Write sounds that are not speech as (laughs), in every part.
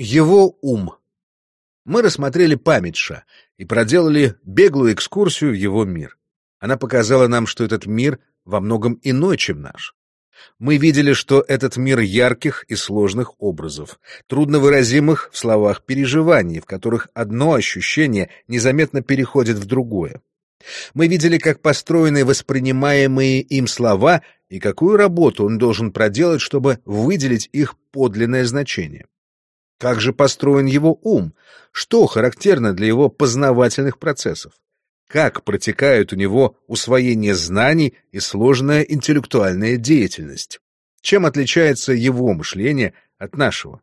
Его ум. Мы рассмотрели память Ша и проделали беглую экскурсию в его мир. Она показала нам, что этот мир во многом иной, чем наш. Мы видели, что этот мир ярких и сложных образов, трудновыразимых в словах переживаний, в которых одно ощущение незаметно переходит в другое. Мы видели, как построены воспринимаемые им слова и какую работу он должен проделать, чтобы выделить их подлинное значение. Как же построен его ум? Что характерно для его познавательных процессов? Как протекают у него усвоение знаний и сложная интеллектуальная деятельность? Чем отличается его мышление от нашего?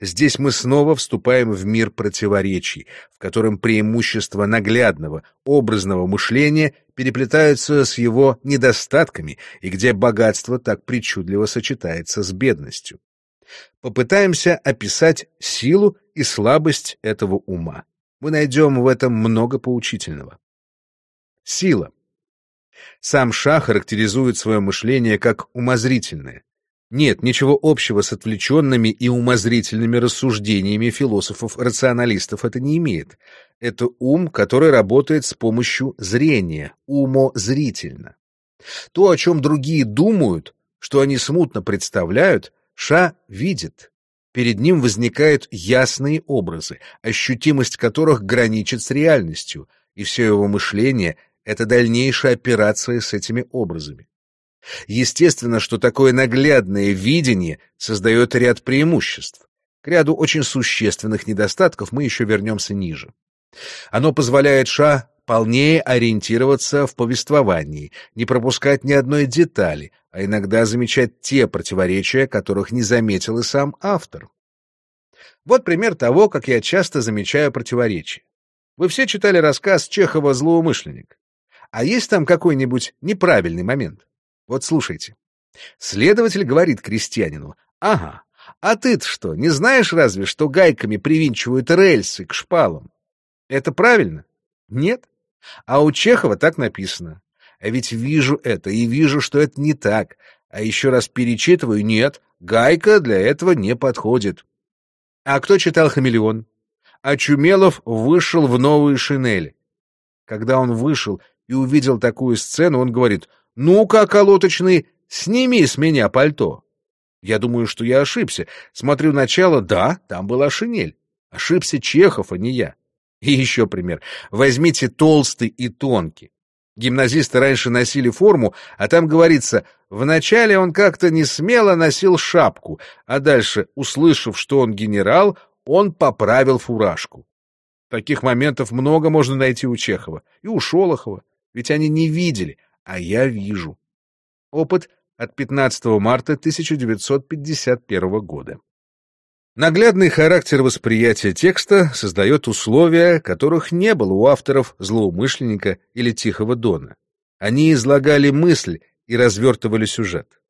Здесь мы снова вступаем в мир противоречий, в котором преимущества наглядного, образного мышления переплетаются с его недостатками и где богатство так причудливо сочетается с бедностью. Попытаемся описать силу и слабость этого ума. Мы найдем в этом много поучительного. Сила. Сам Ша характеризует свое мышление как умозрительное. Нет ничего общего с отвлеченными и умозрительными рассуждениями философов-рационалистов это не имеет. Это ум, который работает с помощью зрения, умозрительно. То, о чем другие думают, что они смутно представляют, Ша видит. Перед ним возникают ясные образы, ощутимость которых граничит с реальностью, и все его мышление — это дальнейшая операция с этими образами. Естественно, что такое наглядное видение создает ряд преимуществ. К ряду очень существенных недостатков мы еще вернемся ниже. Оно позволяет Ша полнее ориентироваться в повествовании, не пропускать ни одной детали, а иногда замечать те противоречия, которых не заметил и сам автор. Вот пример того, как я часто замечаю противоречия. Вы все читали рассказ Чехова «Злоумышленник». А есть там какой-нибудь неправильный момент? Вот слушайте. Следователь говорит крестьянину, «Ага, а ты-то что, не знаешь разве, что гайками привинчивают рельсы к шпалам? Это правильно? Нет? А у Чехова так написано. А ведь вижу это и вижу, что это не так. А еще раз перечитываю, нет, гайка для этого не подходит. А кто читал «Хамелеон»? А Чумелов вышел в новые шинели. Когда он вышел и увидел такую сцену, он говорит, «Ну-ка, колоточный, сними с меня пальто». Я думаю, что я ошибся. Смотрю начало, да, там была шинель. Ошибся Чехов, а не я. И еще пример. Возьмите толстый и тонкий. Гимназисты раньше носили форму, а там говорится, вначале он как-то не смело носил шапку, а дальше, услышав, что он генерал, он поправил фуражку. Таких моментов много можно найти у Чехова и у Шолохова, ведь они не видели, а я вижу. Опыт от 15 марта 1951 года. Наглядный характер восприятия текста создает условия, которых не было у авторов «Злоумышленника» или «Тихого дона». Они излагали мысль и развертывали сюжет.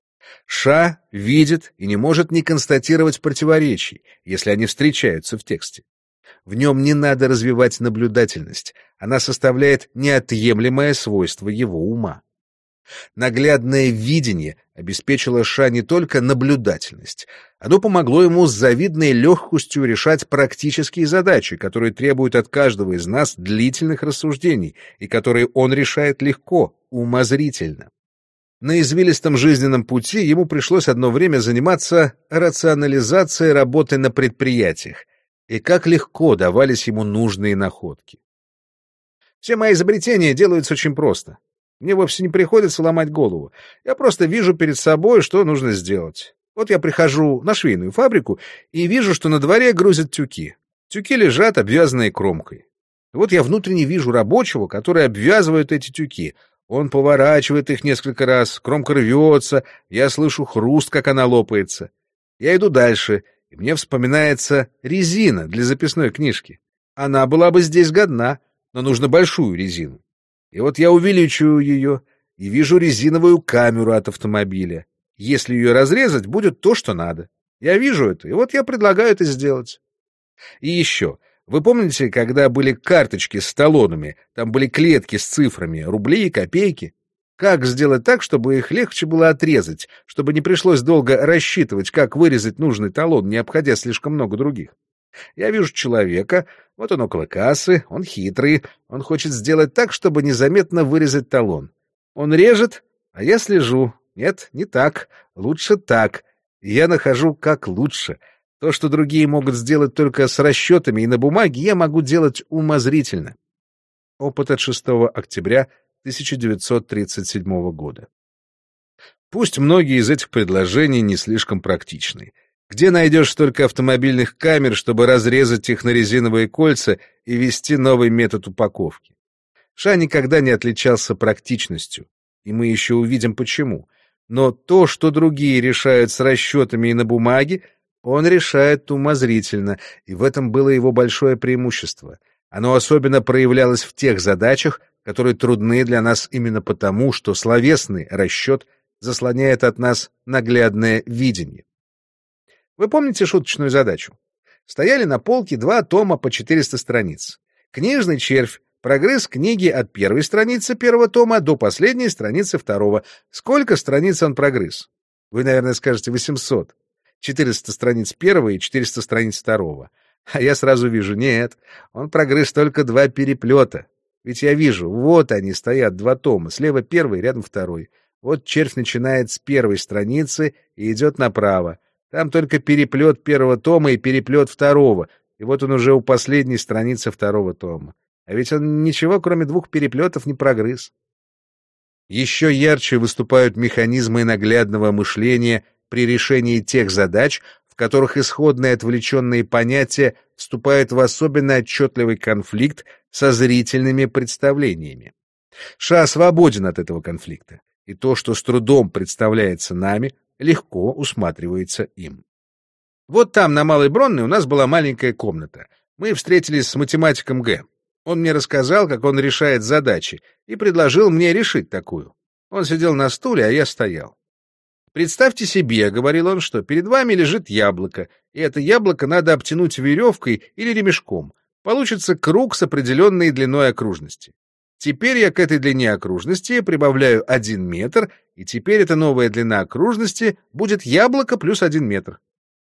Ша видит и не может не констатировать противоречий, если они встречаются в тексте. В нем не надо развивать наблюдательность, она составляет неотъемлемое свойство его ума. Наглядное видение обеспечило Ша не только наблюдательность, оно помогло ему с завидной легкостью решать практические задачи, которые требуют от каждого из нас длительных рассуждений и которые он решает легко, умозрительно. На извилистом жизненном пути ему пришлось одно время заниматься рационализацией работы на предприятиях, и как легко давались ему нужные находки. Все мои изобретения делаются очень просто. Мне вовсе не приходится ломать голову. Я просто вижу перед собой, что нужно сделать. Вот я прихожу на швейную фабрику и вижу, что на дворе грузят тюки. Тюки лежат, обвязанные кромкой. Вот я внутренне вижу рабочего, который обвязывает эти тюки. Он поворачивает их несколько раз, кромка рвется, я слышу хруст, как она лопается. Я иду дальше, и мне вспоминается резина для записной книжки. Она была бы здесь годна, но нужно большую резину. И вот я увеличиваю ее и вижу резиновую камеру от автомобиля. Если ее разрезать, будет то, что надо. Я вижу это, и вот я предлагаю это сделать. И еще. Вы помните, когда были карточки с талонами, там были клетки с цифрами, рубли и копейки? Как сделать так, чтобы их легче было отрезать, чтобы не пришлось долго рассчитывать, как вырезать нужный талон, не обходя слишком много других? Я вижу человека, вот он около кассы, он хитрый, он хочет сделать так, чтобы незаметно вырезать талон. Он режет, а я слежу. Нет, не так, лучше так. Я нахожу, как лучше. То, что другие могут сделать только с расчетами и на бумаге, я могу делать умозрительно. Опыт от 6 октября 1937 года. Пусть многие из этих предложений не слишком практичны. Где найдешь столько автомобильных камер, чтобы разрезать их на резиновые кольца и ввести новый метод упаковки? Ша никогда не отличался практичностью, и мы еще увидим почему. Но то, что другие решают с расчетами и на бумаге, он решает умозрительно, и в этом было его большое преимущество. Оно особенно проявлялось в тех задачах, которые трудны для нас именно потому, что словесный расчет заслоняет от нас наглядное видение. Вы помните шуточную задачу? Стояли на полке два тома по 400 страниц. Книжный червь прогресс книги от первой страницы первого тома до последней страницы второго. Сколько страниц он прогресс? Вы, наверное, скажете 800. 400 страниц первого и 400 страниц второго. А я сразу вижу, нет, он прогресс только два переплета. Ведь я вижу, вот они стоят, два тома, слева первый, рядом второй. Вот червь начинает с первой страницы и идет направо. Там только переплет первого тома и переплет второго, и вот он уже у последней страницы второго тома. А ведь он ничего, кроме двух переплетов, не прогрыз. Еще ярче выступают механизмы наглядного мышления при решении тех задач, в которых исходные отвлеченные понятия вступают в особенно отчетливый конфликт со зрительными представлениями. Ша свободен от этого конфликта, и то, что с трудом представляется нами, легко усматривается им. Вот там, на Малой Бронной, у нас была маленькая комната. Мы встретились с математиком Г. Он мне рассказал, как он решает задачи, и предложил мне решить такую. Он сидел на стуле, а я стоял. Представьте себе, — говорил он, — что перед вами лежит яблоко, и это яблоко надо обтянуть веревкой или ремешком. Получится круг с определенной длиной окружности. Теперь я к этой длине окружности прибавляю один метр, и теперь эта новая длина окружности будет яблоко плюс один метр.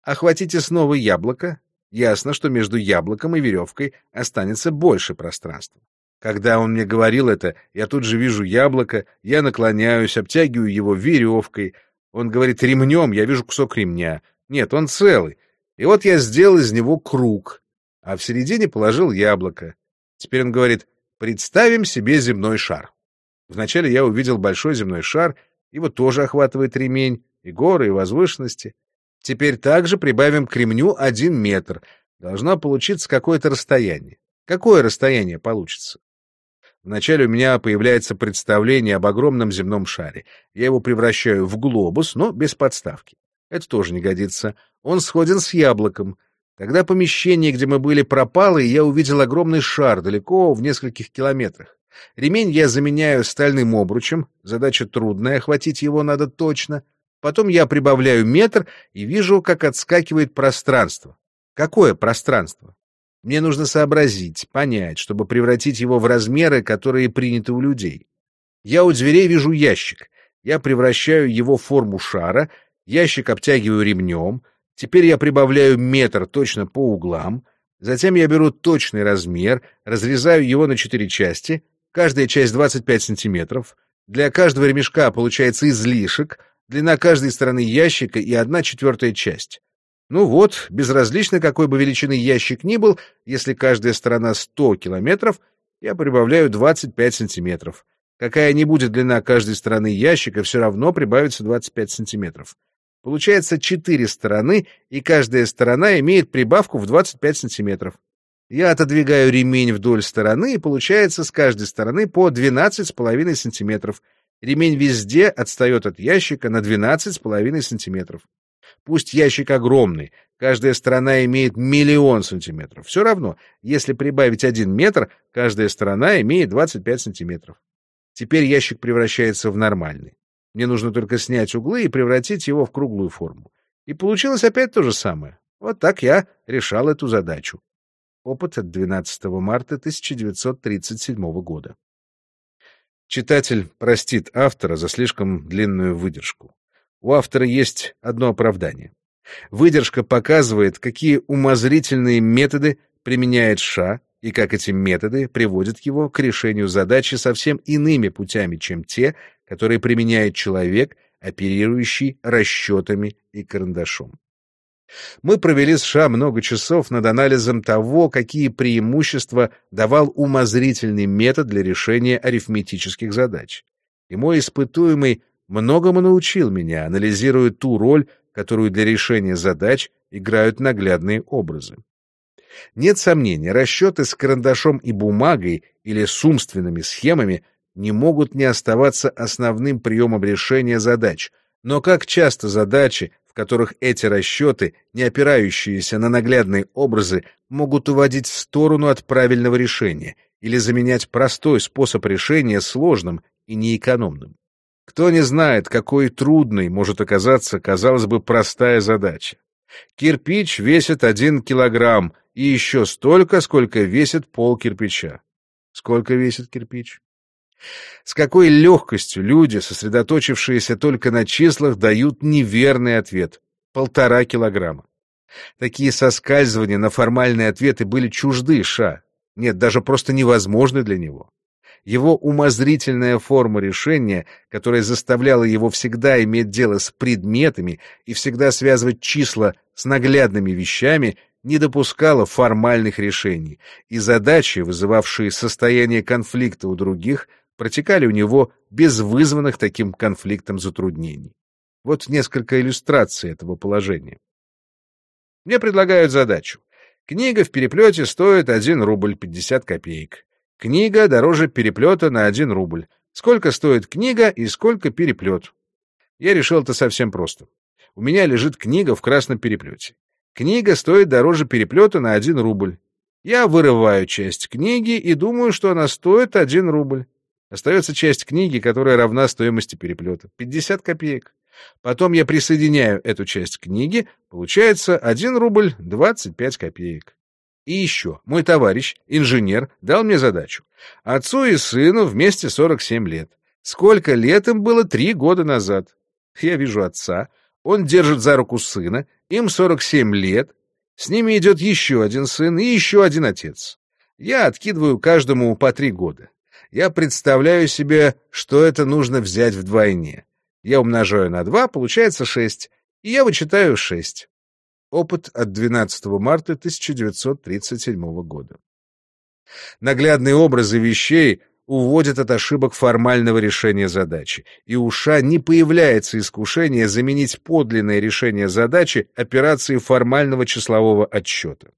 Охватите снова яблоко, ясно, что между яблоком и веревкой останется больше пространства. Когда он мне говорил это, я тут же вижу яблоко, я наклоняюсь, обтягиваю его веревкой, он говорит ремнем, я вижу кусок ремня. Нет, он целый. И вот я сделал из него круг, а в середине положил яблоко. Теперь он говорит, представим себе земной шар. Вначале я увидел большой земной шар, его тоже охватывает ремень, и горы, и возвышенности. Теперь также прибавим к ремню один метр. Должно получиться какое-то расстояние. Какое расстояние получится? Вначале у меня появляется представление об огромном земном шаре. Я его превращаю в глобус, но без подставки. Это тоже не годится. Он сходен с яблоком. Тогда помещение, где мы были, пропало, я увидел огромный шар далеко, в нескольких километрах. Ремень я заменяю стальным обручем. Задача трудная, охватить его надо точно. Потом я прибавляю метр и вижу, как отскакивает пространство. Какое пространство? Мне нужно сообразить, понять, чтобы превратить его в размеры, которые приняты у людей. Я у дверей вижу ящик. Я превращаю его в форму шара, ящик обтягиваю ремнем, теперь я прибавляю метр точно по углам, затем я беру точный размер, разрезаю его на четыре части, каждая часть 25 сантиметров, для каждого ремешка получается излишек, длина каждой стороны ящика и одна четвертая часть. Ну вот, безразлично какой бы величины ящик ни был, если каждая сторона 100 километров, я прибавляю 25 сантиметров. Какая ни будет длина каждой стороны ящика, все равно прибавится 25 сантиметров. Получается 4 стороны, и каждая сторона имеет прибавку в 25 сантиметров. Я отодвигаю ремень вдоль стороны, и получается с каждой стороны по 12,5 сантиметров. Ремень везде отстает от ящика на 12,5 сантиметров. Пусть ящик огромный, каждая сторона имеет миллион сантиметров. Все равно, если прибавить один метр, каждая сторона имеет 25 сантиметров. Теперь ящик превращается в нормальный. Мне нужно только снять углы и превратить его в круглую форму. И получилось опять то же самое. Вот так я решал эту задачу. Опыт от 12 марта 1937 года. Читатель простит автора за слишком длинную выдержку. У автора есть одно оправдание. Выдержка показывает, какие умозрительные методы применяет Ша и как эти методы приводят его к решению задачи совсем иными путями, чем те, которые применяет человек, оперирующий расчетами и карандашом. Мы провели с Ша много часов над анализом того, какие преимущества давал умозрительный метод для решения арифметических задач. И мой испытуемый многому научил меня, анализируя ту роль, которую для решения задач играют наглядные образы. Нет сомнений, расчеты с карандашом и бумагой или с умственными схемами не могут не оставаться основным приемом решения задач, но как часто задачи, в которых эти расчеты, не опирающиеся на наглядные образы, могут уводить в сторону от правильного решения или заменять простой способ решения сложным и неэкономным. Кто не знает, какой трудной может оказаться, казалось бы, простая задача. Кирпич весит один килограмм и еще столько, сколько весит пол кирпича. Сколько весит кирпич? С какой легкостью люди, сосредоточившиеся только на числах, дают неверный ответ — полтора килограмма. Такие соскальзывания на формальные ответы были чужды Ша. Нет, даже просто невозможны для него. Его умозрительная форма решения, которая заставляла его всегда иметь дело с предметами и всегда связывать числа с наглядными вещами, не допускала формальных решений, и задачи, вызывавшие состояние конфликта у других, протекали у него без вызванных таким конфликтом затруднений. Вот несколько иллюстраций этого положения. Мне предлагают задачу. Книга в переплете стоит 1 рубль 50 копеек. Книга дороже переплета на 1 рубль. Сколько стоит книга и сколько переплет? Я решил это совсем просто. У меня лежит книга в красном переплете. Книга стоит дороже переплета на 1 рубль. Я вырываю часть книги и думаю, что она стоит 1 рубль. Остается часть книги, которая равна стоимости переплета — 50 копеек. Потом я присоединяю эту часть книги, получается 1 рубль 25 копеек. И еще, мой товарищ, инженер, дал мне задачу. Отцу и сыну вместе 47 лет. Сколько лет им было три года назад? Я вижу отца, он держит за руку сына, им 47 лет, с ними идет еще один сын и еще один отец. Я откидываю каждому по три года. Я представляю себе, что это нужно взять вдвойне. Я умножаю на 2, получается 6, и я вычитаю 6. Опыт от 12 марта 1937 года. Наглядные образы вещей уводят от ошибок формального решения задачи, и у ША не появляется искушение заменить подлинное решение задачи операцией формального числового отсчета.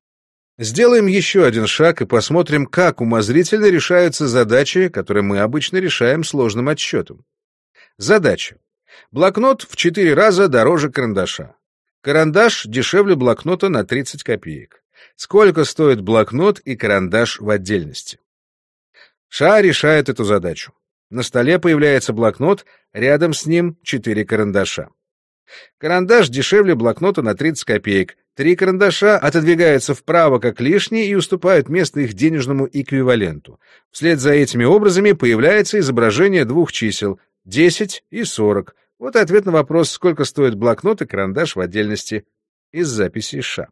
Сделаем еще один шаг и посмотрим, как умозрительно решаются задачи, которые мы обычно решаем сложным отсчетом. Задача. Блокнот в 4 раза дороже карандаша. Карандаш дешевле блокнота на 30 копеек. Сколько стоит блокнот и карандаш в отдельности? Ша решает эту задачу. На столе появляется блокнот, рядом с ним четыре карандаша. Карандаш дешевле блокнота на 30 копеек. Три карандаша отодвигаются вправо как лишние и уступают место их денежному эквиваленту. Вслед за этими образами появляется изображение двух чисел — 10 и 40, вот и ответ на вопрос, сколько стоит блокнот и карандаш в отдельности из записи Ша.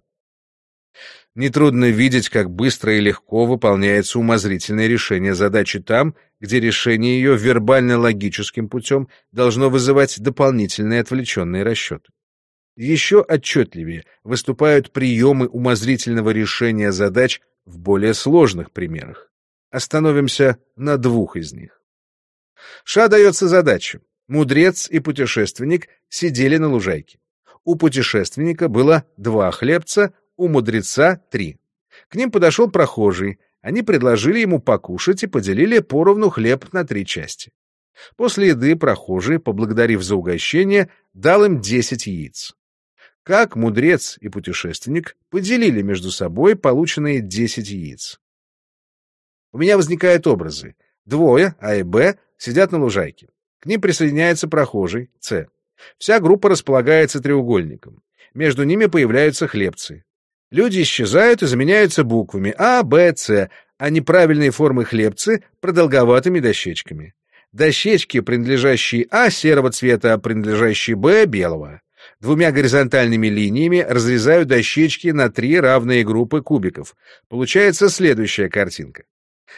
Нетрудно видеть, как быстро и легко выполняется умозрительное решение задачи там, где решение ее вербально-логическим путем должно вызывать дополнительные отвлеченные расчеты. Еще отчетливее выступают приемы умозрительного решения задач в более сложных примерах. Остановимся на двух из них. Ша дается задача Мудрец и путешественник сидели на лужайке. У путешественника было два хлебца, у мудреца — три. К ним подошел прохожий. Они предложили ему покушать и поделили поровну хлеб на три части. После еды прохожий, поблагодарив за угощение, дал им десять яиц. Как мудрец и путешественник поделили между собой полученные десять яиц? У меня возникают образы. Двое, А и Б, сидят на лужайке. К ним присоединяется прохожий, С. Вся группа располагается треугольником. Между ними появляются хлебцы. Люди исчезают и заменяются буквами А, Б, С, а неправильные формы хлебцы — продолговатыми дощечками. Дощечки, принадлежащие А серого цвета, а принадлежащие Б белого. Двумя горизонтальными линиями разрезаю дощечки на три равные группы кубиков. Получается следующая картинка.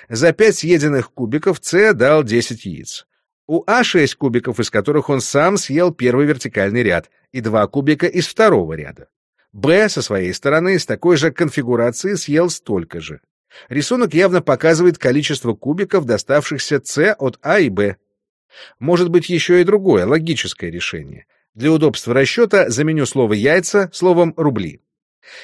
За 5 съеденных кубиков С дал 10 яиц. У А 6 кубиков, из которых он сам съел первый вертикальный ряд, и 2 кубика из второго ряда. Б со своей стороны с такой же конфигурацией съел столько же. Рисунок явно показывает количество кубиков, доставшихся С от А и Б. Может быть еще и другое, логическое решение. Для удобства расчета заменю слово «яйца» словом «рубли».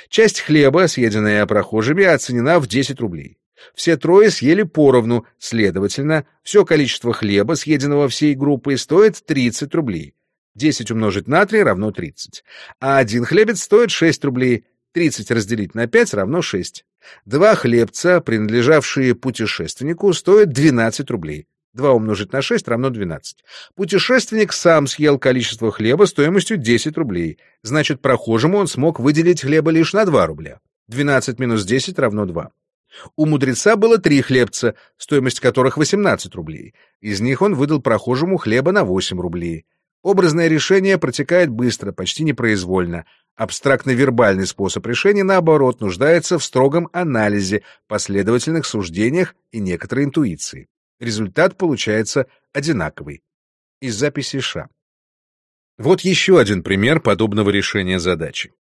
Часть хлеба, съеденная прохожими, оценена в 10 рублей. Все трое съели поровну, следовательно, все количество хлеба, съеденного всей группой, стоит 30 рублей. 10 умножить на 3 равно 30. А один хлебец стоит 6 рублей. 30 разделить на 5 равно 6. Два хлебца, принадлежавшие путешественнику, стоят 12 рублей. 2 умножить на 6 равно 12. Путешественник сам съел количество хлеба стоимостью 10 рублей. Значит, прохожему он смог выделить хлеба лишь на 2 рубля. 12 минус 10 равно 2. У мудреца было три хлебца, стоимость которых 18 рублей. Из них он выдал прохожему хлеба на 8 рублей. Образное решение протекает быстро, почти непроизвольно. Абстрактно-вербальный способ решения, наоборот, нуждается в строгом анализе, последовательных суждениях и некоторой интуиции. Результат получается одинаковый. Из записи Ша. Вот еще один пример подобного решения задачи.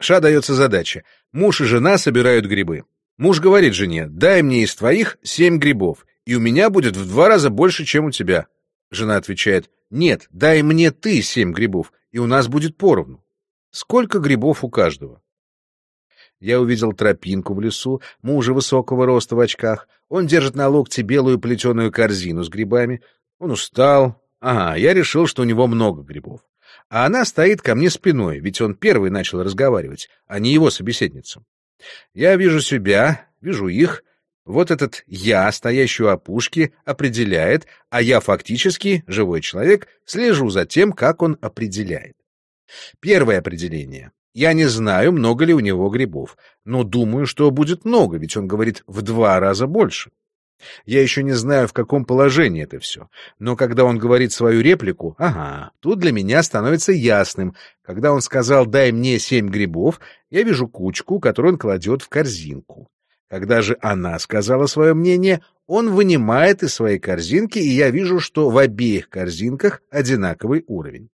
Ша дается задача. Муж и жена собирают грибы. Муж говорит жене, дай мне из твоих семь грибов, и у меня будет в два раза больше, чем у тебя. Жена отвечает, нет, дай мне ты семь грибов, и у нас будет поровну. Сколько грибов у каждого? Я увидел тропинку в лесу, мужа высокого роста в очках. Он держит на локте белую плетеную корзину с грибами. Он устал. Ага, я решил, что у него много грибов. А она стоит ко мне спиной, ведь он первый начал разговаривать, а не его собеседница. Я вижу себя, вижу их. Вот этот «я», стоящий у опушки, определяет, а я фактически, живой человек, слежу за тем, как он определяет. Первое определение. Я не знаю, много ли у него грибов, но думаю, что будет много, ведь он говорит в два раза больше. Я еще не знаю, в каком положении это все, но когда он говорит свою реплику, ага, тут для меня становится ясным. Когда он сказал «дай мне семь грибов», я вижу кучку, которую он кладет в корзинку. Когда же она сказала свое мнение, он вынимает из своей корзинки, и я вижу, что в обеих корзинках одинаковый уровень.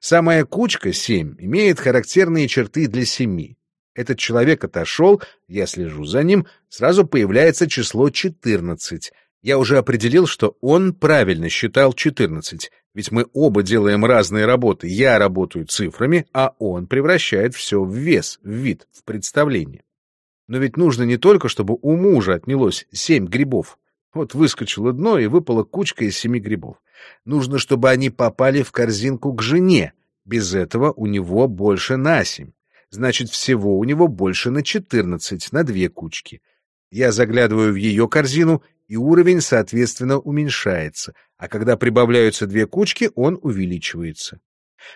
Самая кучка, семь, имеет характерные черты для семи. Этот человек отошел, я слежу за ним, сразу появляется число 14. Я уже определил, что он правильно считал 14, ведь мы оба делаем разные работы. Я работаю цифрами, а он превращает все в вес, в вид, в представление. Но ведь нужно не только, чтобы у мужа отнялось семь грибов. Вот выскочило дно, и выпала кучка из семи грибов. Нужно, чтобы они попали в корзинку к жене. Без этого у него больше на семь значит, всего у него больше на 14, на две кучки. Я заглядываю в ее корзину, и уровень, соответственно, уменьшается, а когда прибавляются две кучки, он увеличивается.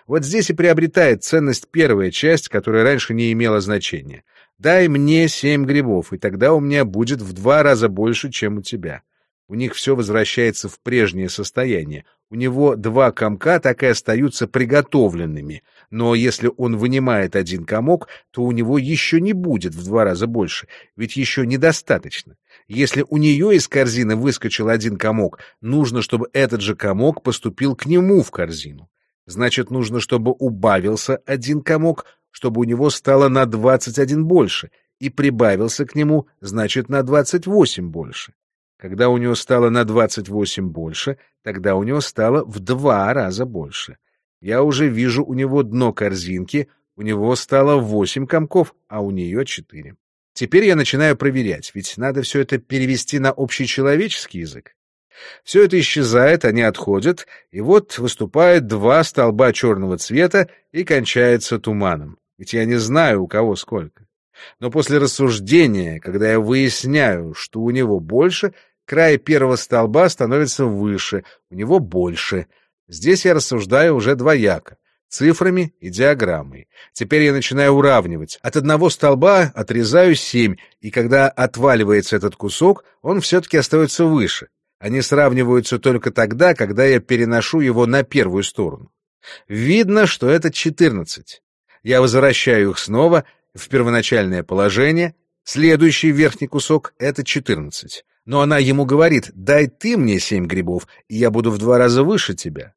Вот здесь и приобретает ценность первая часть, которая раньше не имела значения. Дай мне семь грибов, и тогда у меня будет в два раза больше, чем у тебя. У них все возвращается в прежнее состояние. У него два комка так и остаются приготовленными, но если он вынимает один комок, то у него еще не будет в два раза больше, ведь еще недостаточно. Если у нее из корзины выскочил один комок, нужно, чтобы этот же комок поступил к нему в корзину. Значит, нужно, чтобы убавился один комок, чтобы у него стало на 21 больше, и прибавился к нему, значит, на 28 больше. Когда у него стало на 28 больше, тогда у него стало в два раза больше. Я уже вижу у него дно корзинки, у него стало восемь комков, а у нее четыре. Теперь я начинаю проверять, ведь надо все это перевести на общечеловеческий язык. Все это исчезает, они отходят, и вот выступают два столба черного цвета и кончается туманом. Ведь я не знаю, у кого сколько. Но после рассуждения, когда я выясняю, что у него больше, край первого столба становится выше, у него больше — Здесь я рассуждаю уже двояко, цифрами и диаграммой. Теперь я начинаю уравнивать. От одного столба отрезаю семь, и когда отваливается этот кусок, он все-таки остается выше. Они сравниваются только тогда, когда я переношу его на первую сторону. Видно, что это 14. Я возвращаю их снова в первоначальное положение. Следующий верхний кусок — это 14. Но она ему говорит, дай ты мне семь грибов, и я буду в два раза выше тебя.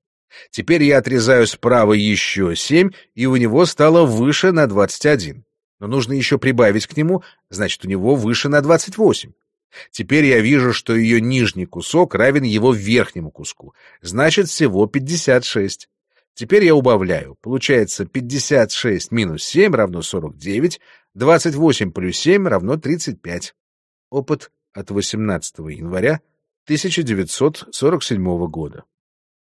Теперь я отрезаю справа еще семь, и у него стало выше на 21. Но нужно еще прибавить к нему, значит, у него выше на 28. Теперь я вижу, что ее нижний кусок равен его верхнему куску, значит, всего 56. Теперь я убавляю. Получается 56 минус 7 равно 49, 28 плюс 7 равно 35. Опыт от 18 января 1947 года.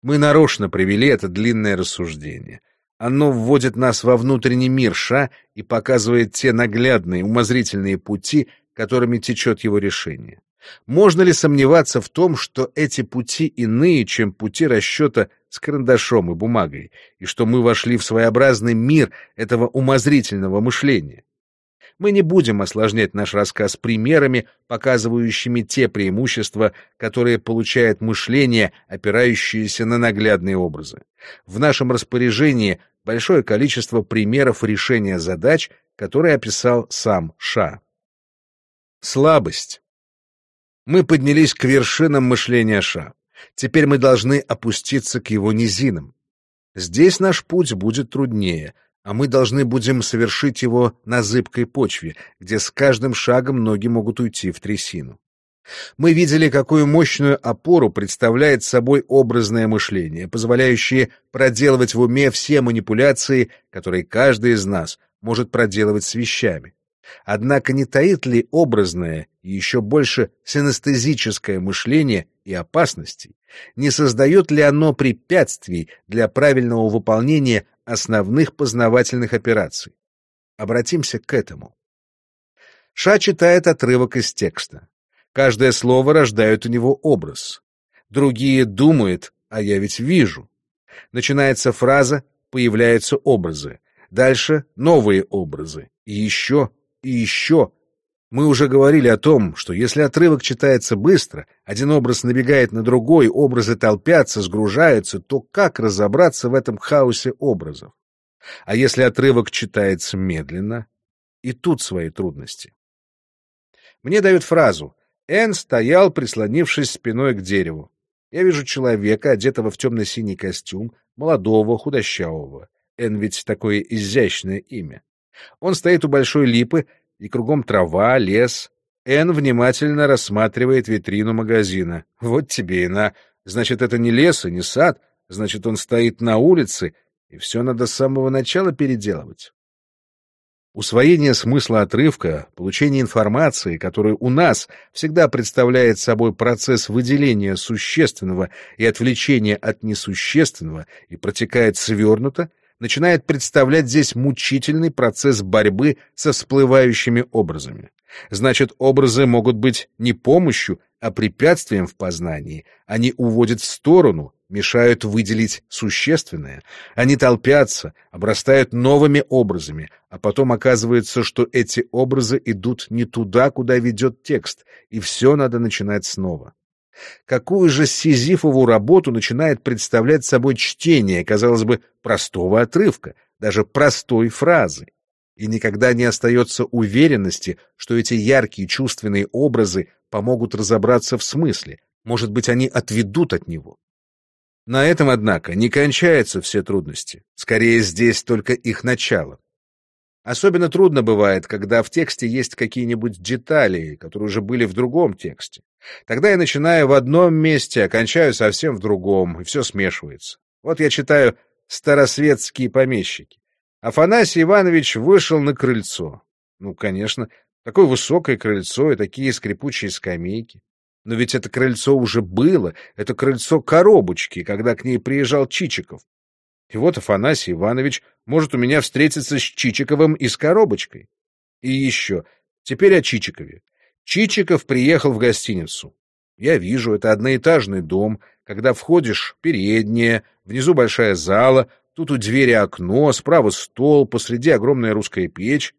Мы нарочно привели это длинное рассуждение. Оно вводит нас во внутренний мир Ша и показывает те наглядные, умозрительные пути, которыми течет его решение. Можно ли сомневаться в том, что эти пути иные, чем пути расчета с карандашом и бумагой, и что мы вошли в своеобразный мир этого умозрительного мышления? Мы не будем осложнять наш рассказ примерами, показывающими те преимущества, которые получает мышление, опирающееся на наглядные образы. В нашем распоряжении большое количество примеров решения задач, которые описал сам Ша. Слабость. Мы поднялись к вершинам мышления Ша. Теперь мы должны опуститься к его низинам. Здесь наш путь будет труднее, а мы должны будем совершить его на зыбкой почве, где с каждым шагом ноги могут уйти в трясину. Мы видели, какую мощную опору представляет собой образное мышление, позволяющее проделывать в уме все манипуляции, которые каждый из нас может проделывать с вещами. Однако не таит ли образное и еще больше синестезическое мышление и опасностей? Не создает ли оно препятствий для правильного выполнения основных познавательных операций? Обратимся к этому. Ша читает отрывок из текста. Каждое слово рождает у него образ. Другие думают, а я ведь вижу. Начинается фраза, появляются образы. Дальше новые образы. И еще и еще. Мы уже говорили о том, что если отрывок читается быстро, один образ набегает на другой, образы толпятся, сгружаются, то как разобраться в этом хаосе образов? А если отрывок читается медленно? И тут свои трудности. Мне дают фразу «Эн стоял, прислонившись спиной к дереву». Я вижу человека, одетого в темно-синий костюм, молодого, худощавого. Эн ведь такое изящное имя. Он стоит у большой липы, и кругом трава, лес. Эн внимательно рассматривает витрину магазина. Вот тебе и на. Значит, это не лес и не сад. Значит, он стоит на улице, и все надо с самого начала переделывать. Усвоение смысла отрывка, получение информации, который у нас всегда представляет собой процесс выделения существенного и отвлечения от несущественного и протекает свернуто, начинает представлять здесь мучительный процесс борьбы со всплывающими образами. Значит, образы могут быть не помощью, а препятствием в познании. Они уводят в сторону, мешают выделить существенное. Они толпятся, обрастают новыми образами, а потом оказывается, что эти образы идут не туда, куда ведет текст, и все надо начинать снова. Какую же сизифову работу начинает представлять собой чтение, казалось бы, простого отрывка, даже простой фразы? И никогда не остается уверенности, что эти яркие чувственные образы помогут разобраться в смысле, может быть, они отведут от него. На этом, однако, не кончаются все трудности. Скорее, здесь только их начало. Особенно трудно бывает, когда в тексте есть какие-нибудь детали, которые уже были в другом тексте. Тогда я начинаю в одном месте, а совсем в другом, и все смешивается. Вот я читаю «Старосветские помещики». Афанасий Иванович вышел на крыльцо. Ну, конечно, такое высокое крыльцо и такие скрипучие скамейки. Но ведь это крыльцо уже было, это крыльцо коробочки, когда к ней приезжал Чичиков. И вот Афанасий Иванович может у меня встретиться с Чичиковым и с коробочкой. И еще, теперь о Чичикове. Чичиков приехал в гостиницу. Я вижу, это одноэтажный дом. Когда входишь, передняя, внизу большая зала, тут у двери окно, справа стол, посреди огромная русская печь.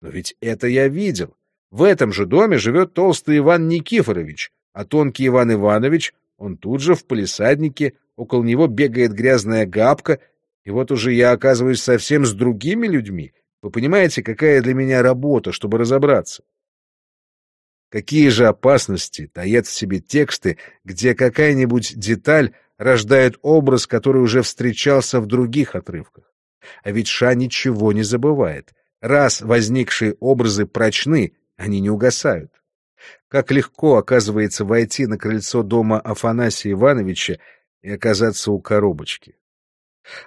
Но ведь это я видел. В этом же доме живет толстый Иван Никифорович, а тонкий Иван Иванович, он тут же в полисаднике, около него бегает грязная габка, и вот уже я оказываюсь совсем с другими людьми. Вы понимаете, какая для меня работа, чтобы разобраться? Какие же опасности таят в себе тексты, где какая-нибудь деталь рождает образ, который уже встречался в других отрывках? А ведь Ша ничего не забывает. Раз возникшие образы прочны, они не угасают. Как легко, оказывается, войти на крыльцо дома Афанасия Ивановича и оказаться у коробочки.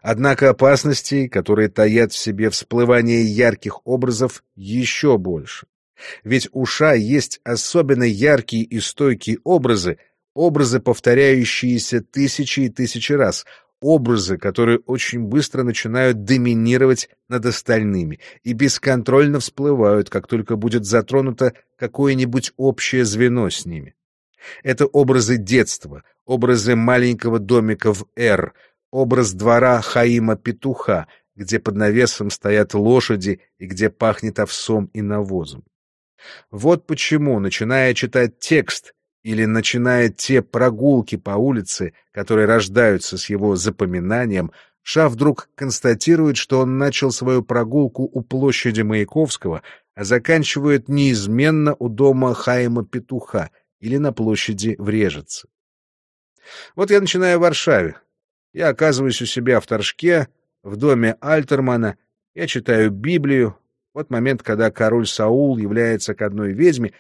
Однако опасностей, которые таят в себе всплывание ярких образов, еще больше. Ведь у Ша есть особенно яркие и стойкие образы, образы, повторяющиеся тысячи и тысячи раз, образы, которые очень быстро начинают доминировать над остальными и бесконтрольно всплывают, как только будет затронуто какое-нибудь общее звено с ними. Это образы детства, образы маленького домика в Р, образ двора Хаима-петуха, где под навесом стоят лошади и где пахнет овсом и навозом. Вот почему, начиная читать текст или начиная те прогулки по улице, которые рождаются с его запоминанием, Ша вдруг констатирует, что он начал свою прогулку у площади Маяковского, а заканчивает неизменно у дома Хайма Петуха или на площади Врежице. Вот я начинаю в Варшаве. Я оказываюсь у себя в Торжке, в доме Альтермана, я читаю Библию, вот момент, когда король Саул является к одной ведьме.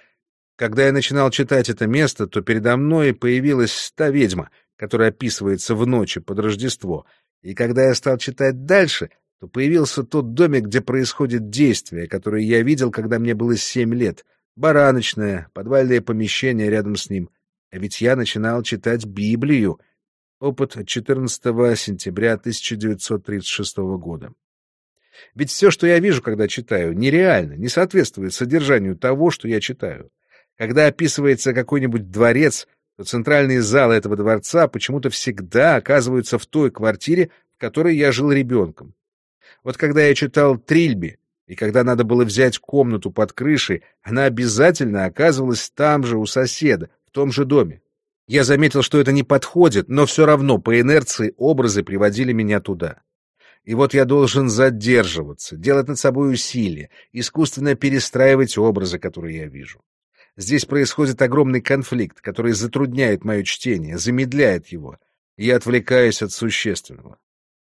Когда я начинал читать это место, то передо мной появилась та ведьма, которая описывается в ночи под Рождество. И когда я стал читать дальше, то появился тот домик, где происходит действие, которое я видел, когда мне было семь лет. Бараночное, подвальное помещение рядом с ним. А ведь я начинал читать Библию. Опыт 14 сентября 1936 года. Ведь все, что я вижу, когда читаю, нереально, не соответствует содержанию того, что я читаю. Когда описывается какой-нибудь дворец, то центральные залы этого дворца почему-то всегда оказываются в той квартире, в которой я жил ребенком. Вот когда я читал Трильби, и когда надо было взять комнату под крышей, она обязательно оказывалась там же у соседа, в том же доме. Я заметил, что это не подходит, но все равно по инерции образы приводили меня туда. И вот я должен задерживаться, делать над собой усилия, искусственно перестраивать образы, которые я вижу. Здесь происходит огромный конфликт, который затрудняет мое чтение, замедляет его. Я отвлекаюсь от существенного.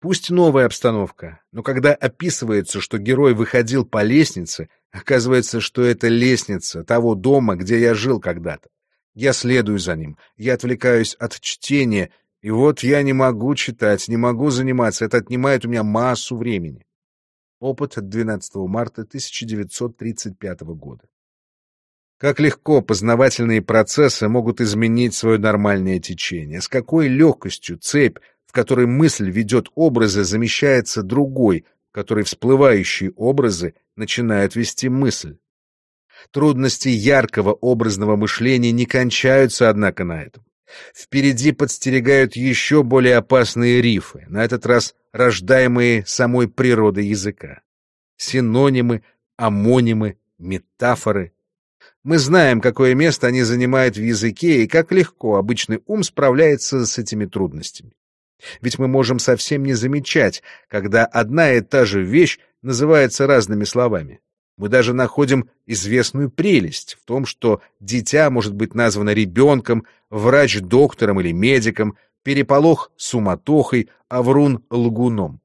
Пусть новая обстановка, но когда описывается, что герой выходил по лестнице, оказывается, что это лестница того дома, где я жил когда-то. Я следую за ним, я отвлекаюсь от чтения и вот я не могу читать, не могу заниматься, это отнимает у меня массу времени. Опыт от 12 марта 1935 года. Как легко познавательные процессы могут изменить свое нормальное течение, с какой легкостью цепь, в которой мысль ведет образы, замещается другой, в которой всплывающие образы начинают вести мысль. Трудности яркого образного мышления не кончаются, однако, на этом. Впереди подстерегают еще более опасные рифы, на этот раз рождаемые самой природой языка. Синонимы, амонимы, метафоры. Мы знаем, какое место они занимают в языке и как легко обычный ум справляется с этими трудностями. Ведь мы можем совсем не замечать, когда одна и та же вещь называется разными словами. Мы даже находим известную прелесть в том, что дитя может быть названо ребенком, врач доктором или медиком, переполох суматохой, а врун лгуном.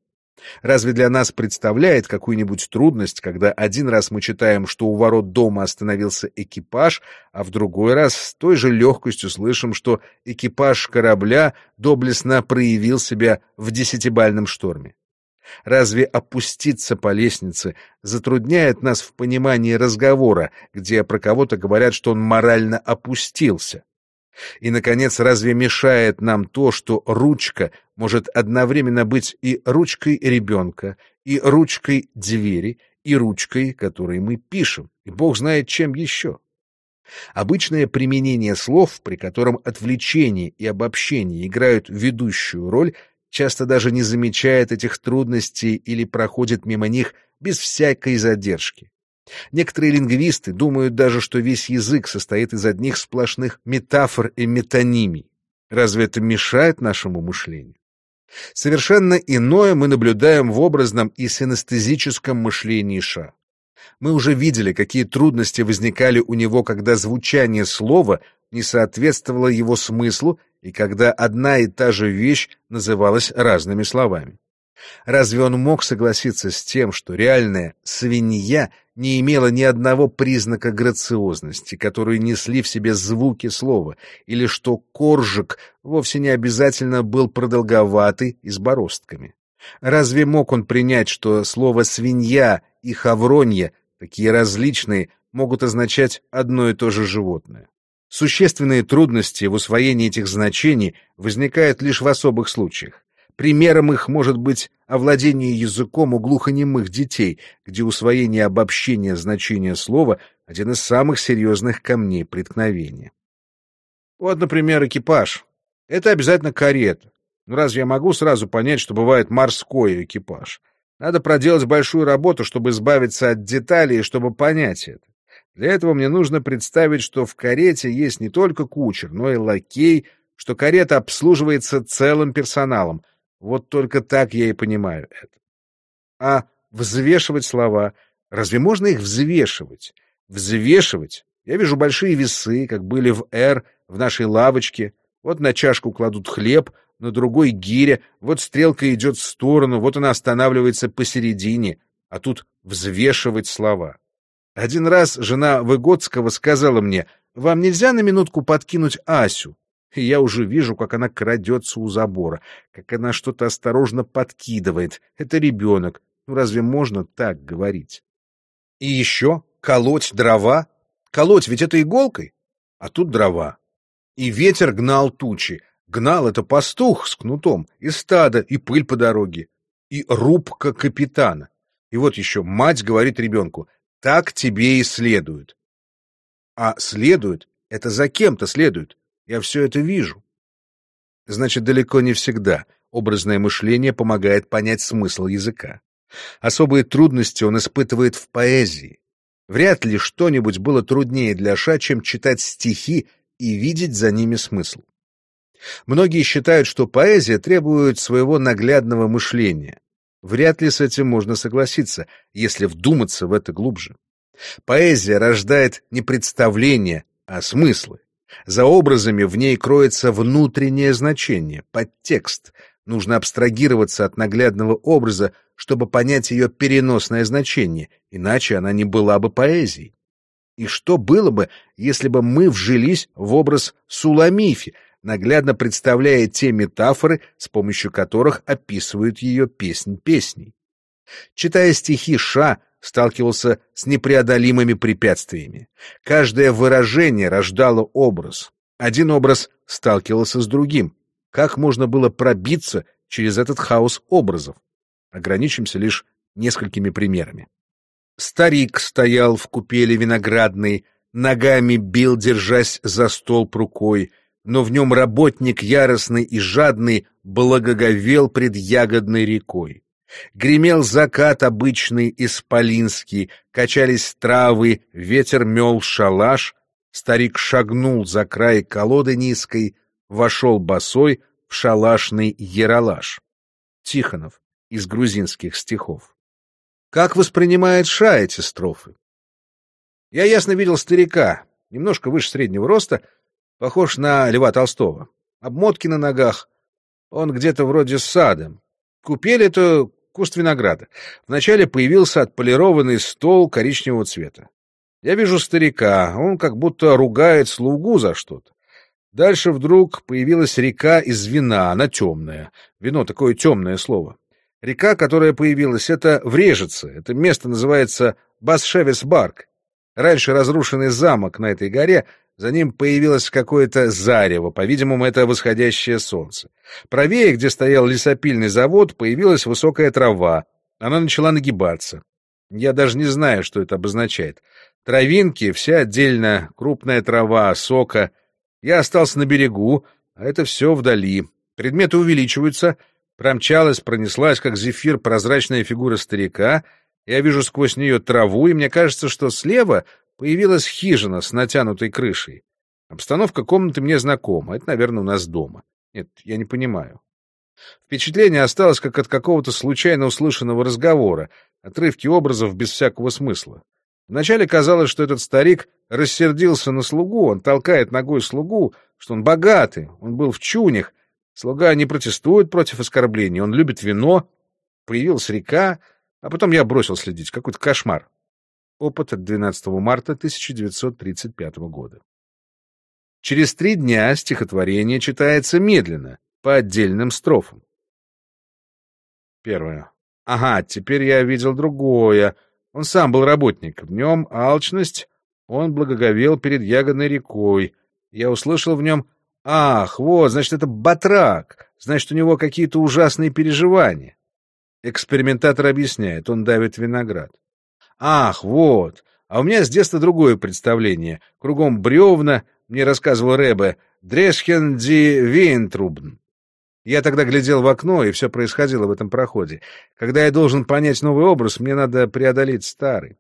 Разве для нас представляет какую-нибудь трудность, когда один раз мы читаем, что у ворот дома остановился экипаж, а в другой раз с той же легкостью слышим, что экипаж корабля доблестно проявил себя в десятибальном шторме? Разве опуститься по лестнице затрудняет нас в понимании разговора, где про кого-то говорят, что он морально опустился? И, наконец, разве мешает нам то, что ручка может одновременно быть и ручкой ребенка, и ручкой двери, и ручкой, которой мы пишем, и бог знает чем еще? Обычное применение слов, при котором отвлечение и обобщение играют ведущую роль, часто даже не замечает этих трудностей или проходит мимо них без всякой задержки. Некоторые лингвисты думают даже, что весь язык состоит из одних сплошных метафор и метонимий. Разве это мешает нашему мышлению? Совершенно иное мы наблюдаем в образном и синестезическом мышлении Ша. Мы уже видели, какие трудности возникали у него, когда звучание слова не соответствовало его смыслу и когда одна и та же вещь называлась разными словами. Разве он мог согласиться с тем, что реальная свинья не имела ни одного признака грациозности, которые несли в себе звуки слова, или что коржик вовсе не обязательно был продолговатый и с бороздками? Разве мог он принять, что слово «свинья» и «хавронья» такие различные могут означать одно и то же животное? Существенные трудности в усвоении этих значений возникают лишь в особых случаях. Примером их может быть овладение языком у глухонемых детей, где усвоение обобщения значения слова — один из самых серьезных камней преткновения. Вот, например, экипаж. Это обязательно карета. Но разве я могу сразу понять, что бывает морской экипаж? Надо проделать большую работу, чтобы избавиться от деталей и чтобы понять это. Для этого мне нужно представить, что в карете есть не только кучер, но и лакей, что карета обслуживается целым персоналом — вот только так я и понимаю это. А взвешивать слова, разве можно их взвешивать? Взвешивать? Я вижу большие весы, как были в «Р», в нашей лавочке. Вот на чашку кладут хлеб, на другой гиря, вот стрелка идет в сторону, вот она останавливается посередине, а тут взвешивать слова. Один раз жена Выгодского сказала мне, «Вам нельзя на минутку подкинуть Асю?» И я уже вижу, как она крадется у забора, как она что-то осторожно подкидывает. Это ребенок. Ну разве можно так говорить? И еще колоть дрова. Колоть ведь это иголкой, а тут дрова. И ветер гнал тучи. Гнал это пастух с кнутом, и стадо, и пыль по дороге, и рубка капитана. И вот еще мать говорит ребенку, так тебе и следует. А следует — это за кем-то следует. Я все это вижу. Значит, далеко не всегда образное мышление помогает понять смысл языка. Особые трудности он испытывает в поэзии. Вряд ли что-нибудь было труднее для Ша, чем читать стихи и видеть за ними смысл. Многие считают, что поэзия требует своего наглядного мышления. Вряд ли с этим можно согласиться, если вдуматься в это глубже. Поэзия рождает не представления, а смыслы. За образами в ней кроется внутреннее значение, подтекст. Нужно абстрагироваться от наглядного образа, чтобы понять ее переносное значение, иначе она не была бы поэзией. И что было бы, если бы мы вжились в образ Суламифи, наглядно представляя те метафоры, с помощью которых описывают ее песнь песней? Читая стихи Ша, сталкивался с непреодолимыми препятствиями. Каждое выражение рождало образ. Один образ сталкивался с другим. Как можно было пробиться через этот хаос образов? Ограничимся лишь несколькими примерами. Старик стоял в купели виноградной, ногами бил, держась за стол рукой, но в нем работник яростный и жадный благоговел пред ягодной рекой. Гремел закат обычный исполинский, качались травы, ветер мел шалаш. Старик шагнул за край колоды низкой, вошел босой в шалашный яролаж. Тихонов из грузинских стихов. Как воспринимает Ша эти строфы? Я ясно видел старика, немножко выше среднего роста, похож на Льва Толстого. Обмотки на ногах. Он где-то вроде садом. Купели — это куст винограда. Вначале появился отполированный стол коричневого цвета. Я вижу старика, он как будто ругает слугу за что-то. Дальше вдруг появилась река из вина, она темная. Вино — такое темное слово. Река, которая появилась, это Врежица. Это место называется Басшевес-Барк. Раньше разрушенный замок на этой горе за ним появилось какое-то зарево, по-видимому, это восходящее солнце. Правее, где стоял лесопильный завод, появилась высокая трава. Она начала нагибаться. Я даже не знаю, что это обозначает. Травинки, вся отдельно, крупная трава, сока. Я остался на берегу, а это все вдали. Предметы увеличиваются. Промчалась, пронеслась, как зефир, прозрачная фигура старика. Я вижу сквозь нее траву, и мне кажется, что слева появилась хижина с натянутой крышей. Обстановка комнаты мне знакома. Это, наверное, у нас дома. Нет, я не понимаю. Впечатление осталось как от какого-то случайно услышанного разговора, отрывки образов без всякого смысла. Вначале казалось, что этот старик рассердился на слугу, он толкает ногой слугу, что он богатый, он был в чунях. Слуга не протестует против оскорблений, он любит вино. Появилась река, а потом я бросил следить. Какой-то кошмар. Опыт от 12 марта 1935 года. Через три дня стихотворение читается медленно, по отдельным строфам. Первое. Ага, теперь я видел другое. Он сам был работник. В нем алчность, он благоговел перед ягодной рекой. Я услышал в нем «Ах, вот, значит, это батрак, значит, у него какие-то ужасные переживания». Экспериментатор объясняет, он давит виноград. «Ах, вот, а у меня с детства другое представление. Кругом бревна, мне рассказывал Рэбе, Дрешхен ди Вейнтрубн. Я тогда глядел в окно, и все происходило в этом проходе. Когда я должен понять новый образ, мне надо преодолеть старый.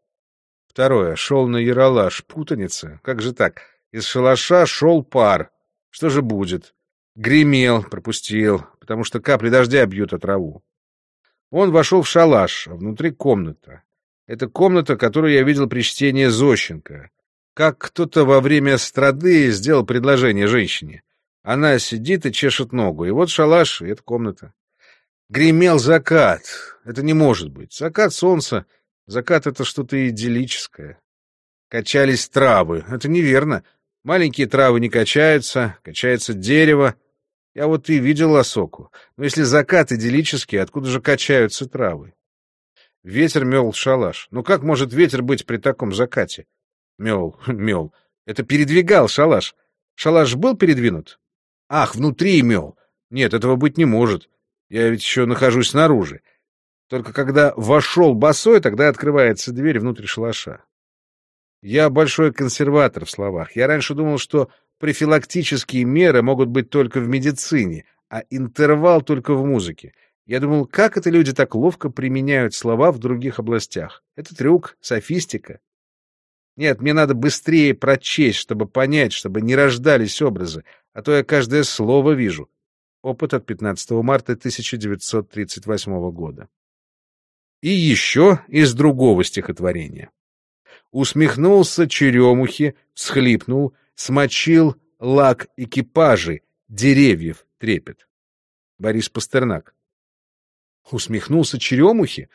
Второе. Шел на Яралаш. Путаница. Как же так? Из шалаша шел пар. Что же будет? Гремел, пропустил, потому что капли дождя бьют о траву. Он вошел в шалаш, а внутри комната. Это комната, которую я видел при чтении Зощенко. Как кто-то во время страды сделал предложение женщине. Она сидит и чешет ногу. И вот шалаш, и эта комната. Гремел закат. Это не может быть. Закат солнца. Закат — это что-то идиллическое. Качались травы. Это неверно. Маленькие травы не качаются. Качается дерево. Я вот и видел осоку. Но если закат идиллический, откуда же качаются травы? Ветер мел шалаш. Ну как может ветер быть при таком закате? Мел, (laughs) мел. Это передвигал шалаш. Шалаш был передвинут? Ах, внутри имел. Нет, этого быть не может. Я ведь еще нахожусь снаружи. Только когда вошел босой, тогда открывается дверь внутрь шалаша. Я большой консерватор в словах. Я раньше думал, что профилактические меры могут быть только в медицине, а интервал только в музыке. Я думал, как это люди так ловко применяют слова в других областях. Это трюк, софистика. Нет, мне надо быстрее прочесть, чтобы понять, чтобы не рождались образы, а то я каждое слово вижу. Опыт от 15 марта 1938 года. И еще из другого стихотворения. Усмехнулся черемухи, всхлипнул, смочил лак экипажи, деревьев трепет. Борис Пастернак. Усмехнулся черемухи,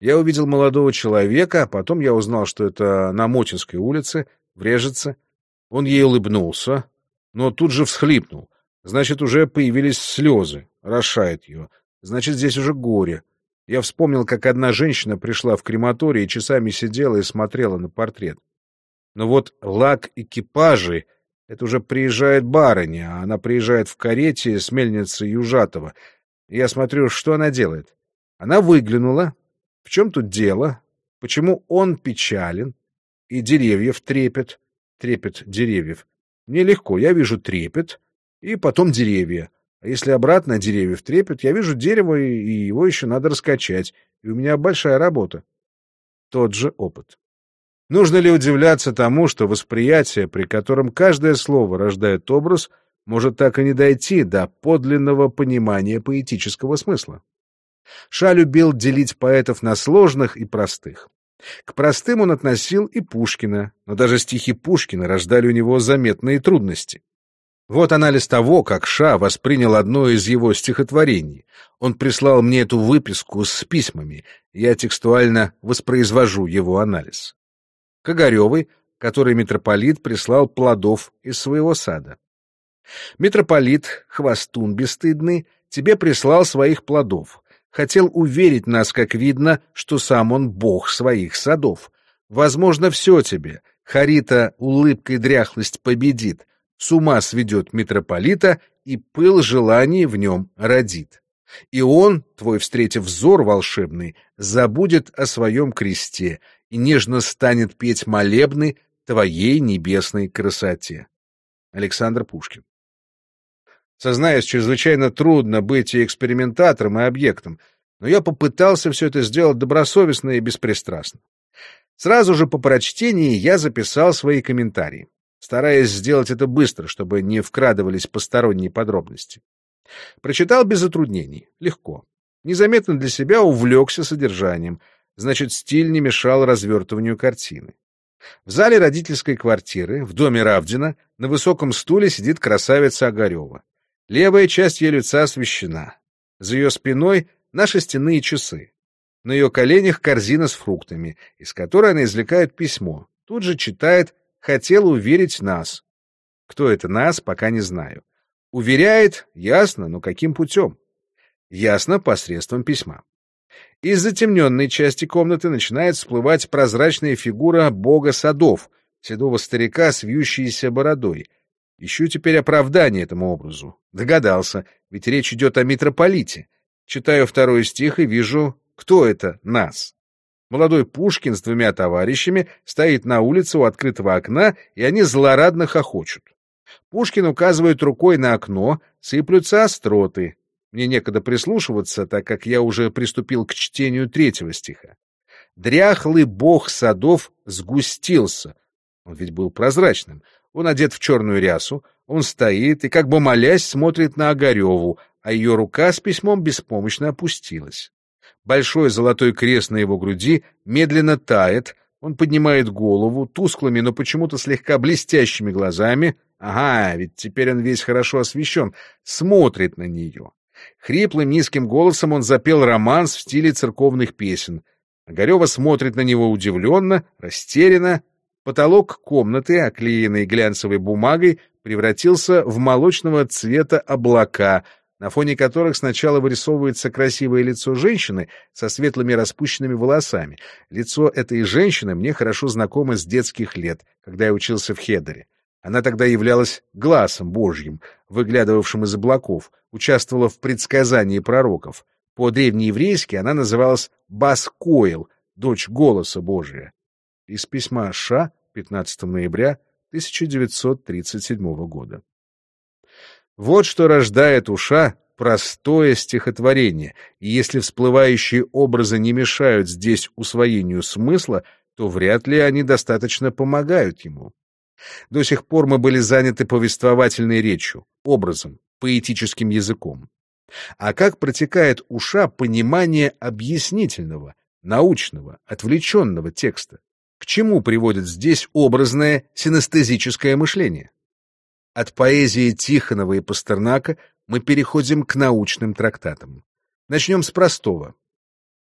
я увидел молодого человека, а потом я узнал, что это на Мотинской улице, врежется. Он ей улыбнулся, но тут же всхлипнул. Значит, уже появились слезы, рошает ее. Значит, здесь уже горе. Я вспомнил, как одна женщина пришла в крематорий и часами сидела и смотрела на портрет. Но вот лак экипажей — это уже приезжает барыня, а она приезжает в карете с мельницы Южатова. Я смотрю, что она делает. Она выглянула, в чем тут дело? Почему он печален? И деревьев трепет. Трепет деревьев. Мне легко, я вижу трепет, и потом деревья. А если обратно деревьев трепет, я вижу дерево, и его еще надо раскачать, и у меня большая работа. Тот же опыт. Нужно ли удивляться тому, что восприятие, при котором каждое слово рождает образ, может так и не дойти до подлинного понимания поэтического смысла? Ша любил делить поэтов на сложных и простых. К простым он относил и Пушкина, но даже стихи Пушкина рождали у него заметные трудности. Вот анализ того, как Ша воспринял одно из его стихотворений. Он прислал мне эту выписку с письмами, я текстуально воспроизвожу его анализ. К Огаревой, который митрополит прислал плодов из своего сада. Митрополит, хвостун бесстыдный, тебе прислал своих плодов, хотел уверить нас, как видно, что сам он бог своих садов. Возможно, все тебе. Харита улыбкой дряхлость победит, с ума сведет митрополита и пыл желаний в нем родит. И он, твой встретив взор волшебный, забудет о своем кресте и нежно станет петь молебны твоей небесной красоте. Александр Пушкин Сознаюсь, чрезвычайно трудно быть и экспериментатором, и объектом. но я попытался все это сделать добросовестно и беспристрастно. Сразу же по прочтении я записал свои комментарии, стараясь сделать это быстро, чтобы не вкрадывались посторонние подробности. Прочитал без затруднений, легко. Незаметно для себя увлекся содержанием, значит, стиль не мешал развертыванию картины. В зале родительской квартиры, в доме Равдина, на высоком стуле сидит красавица Огарева. Левая часть ее лица освещена. За ее спиной наши стенные часы. На ее коленях корзина с фруктами, из которой она извлекает письмо. Тут же читает «Хотела уверить нас». Кто это нас, пока не знаю. Уверяет, ясно, но каким путем? Ясно, посредством письма. Из затемненной части комнаты начинает всплывать прозрачная фигура бога садов, седого старика с вьющейся бородой. Ищу теперь оправдание этому образу. Догадался, ведь речь идет о митрополите. Читаю второй стих и вижу, кто это нас. Молодой Пушкин с двумя товарищами стоит на улице у открытого окна, и они злорадно хохочут. Пушкин указывает рукой на окно, сыплются остроты. Мне некогда прислушиваться, так как я уже приступил к чтению третьего стиха. Дряхлый бог садов сгустился. Он ведь был прозрачным. Он одет в черную рясу, он стоит и, как бы молясь, смотрит на Огареву, а ее рука с письмом беспомощно опустилась. Большой золотой крест на его груди медленно тает, он поднимает голову, тусклыми, но почему-то слегка блестящими глазами, ага, ведь теперь он весь хорошо освещен, смотрит на нее. Хриплым низким голосом он запел романс в стиле церковных песен. Огарева смотрит на него удивленно, растерянно. Потолок комнаты, оклеенный глянцевой бумагой, превратился в молочного цвета облака, на фоне которых сначала вырисовывается красивое лицо женщины со светлыми распущенными волосами. Лицо этой женщины мне хорошо знакомо с детских лет, когда я учился в Хедере. Она тогда являлась глазом Божьим, выглядывавшим из облаков, участвовала в предсказании пророков. По-древнееврейски она называлась Баскоил, дочь голоса Божия. Из письма Ша 15 ноября 1937 года. Вот что рождает уша простое стихотворение, и если всплывающие образы не мешают здесь усвоению смысла, то вряд ли они достаточно помогают ему. До сих пор мы были заняты повествовательной речью, образом, поэтическим языком. А как протекает уша понимание объяснительного, научного, отвлеченного текста? К чему приводит здесь образное синестезическое мышление? От поэзии Тихонова и Пастернака мы переходим к научным трактатам. Начнем с простого.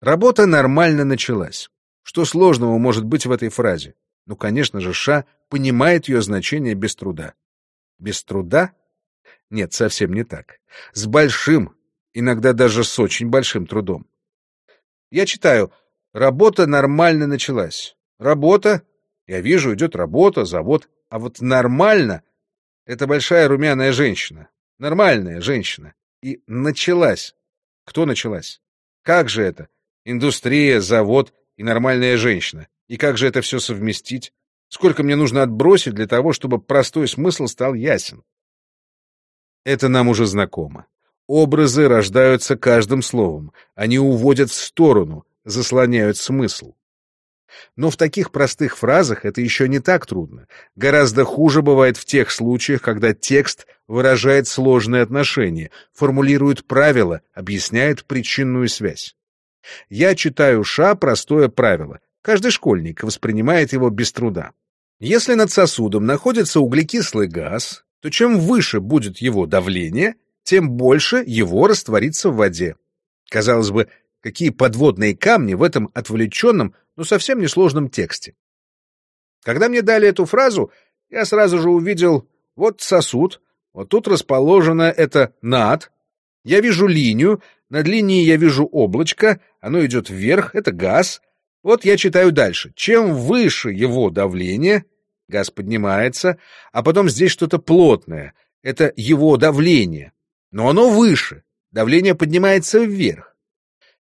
Работа нормально началась. Что сложного может быть в этой фразе? Ну, конечно же, Ша понимает ее значение без труда. Без труда? Нет, совсем не так. С большим, иногда даже с очень большим трудом. Я читаю «Работа нормально началась». Работа, я вижу, идет работа, завод, а вот нормально это большая румяная женщина. Нормальная женщина. И началась. Кто началась? Как же это? Индустрия, завод и нормальная женщина. И как же это все совместить? Сколько мне нужно отбросить для того, чтобы простой смысл стал ясен? Это нам уже знакомо. Образы рождаются каждым словом. Они уводят в сторону, заслоняют смысл. Но в таких простых фразах это еще не так трудно. Гораздо хуже бывает в тех случаях, когда текст выражает сложные отношения, формулирует правила, объясняет причинную связь. Я читаю Ша простое правило. Каждый школьник воспринимает его без труда. Если над сосудом находится углекислый газ, то чем выше будет его давление, тем больше его растворится в воде. Казалось бы, какие подводные камни в этом отвлеченном, но совсем несложном тексте. Когда мне дали эту фразу, я сразу же увидел вот сосуд, вот тут расположено это над, я вижу линию, над линией я вижу облачко, оно идет вверх, это газ. Вот я читаю дальше. Чем выше его давление, газ поднимается, а потом здесь что-то плотное, это его давление, но оно выше, давление поднимается вверх.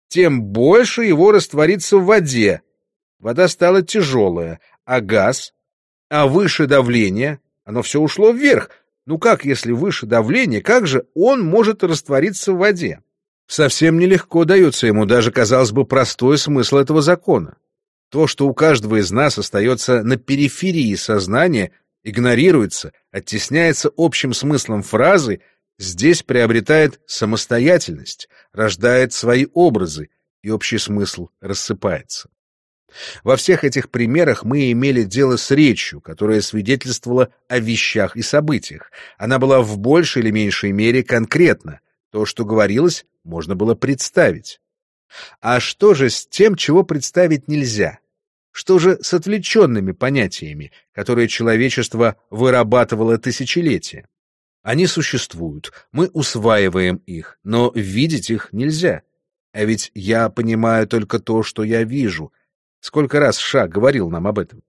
Тем больше его растворится в воде, Вода стала тяжелая, а газ? А выше давление? Оно все ушло вверх. Ну как, если выше давление, как же он может раствориться в воде? Совсем нелегко дается ему даже, казалось бы, простой смысл этого закона. То, что у каждого из нас остается на периферии сознания, игнорируется, оттесняется общим смыслом фразы, здесь приобретает самостоятельность, рождает свои образы, и общий смысл рассыпается. Во всех этих примерах мы имели дело с речью, которая свидетельствовала о вещах и событиях. Она была в большей или меньшей мере конкретна. То, что говорилось, можно было представить. А что же с тем, чего представить нельзя? Что же с отвлеченными понятиями, которые человечество вырабатывало тысячелетия? Они существуют, мы усваиваем их, но видеть их нельзя. А ведь я понимаю только то, что я вижу. Сколько раз Ша говорил нам об этом.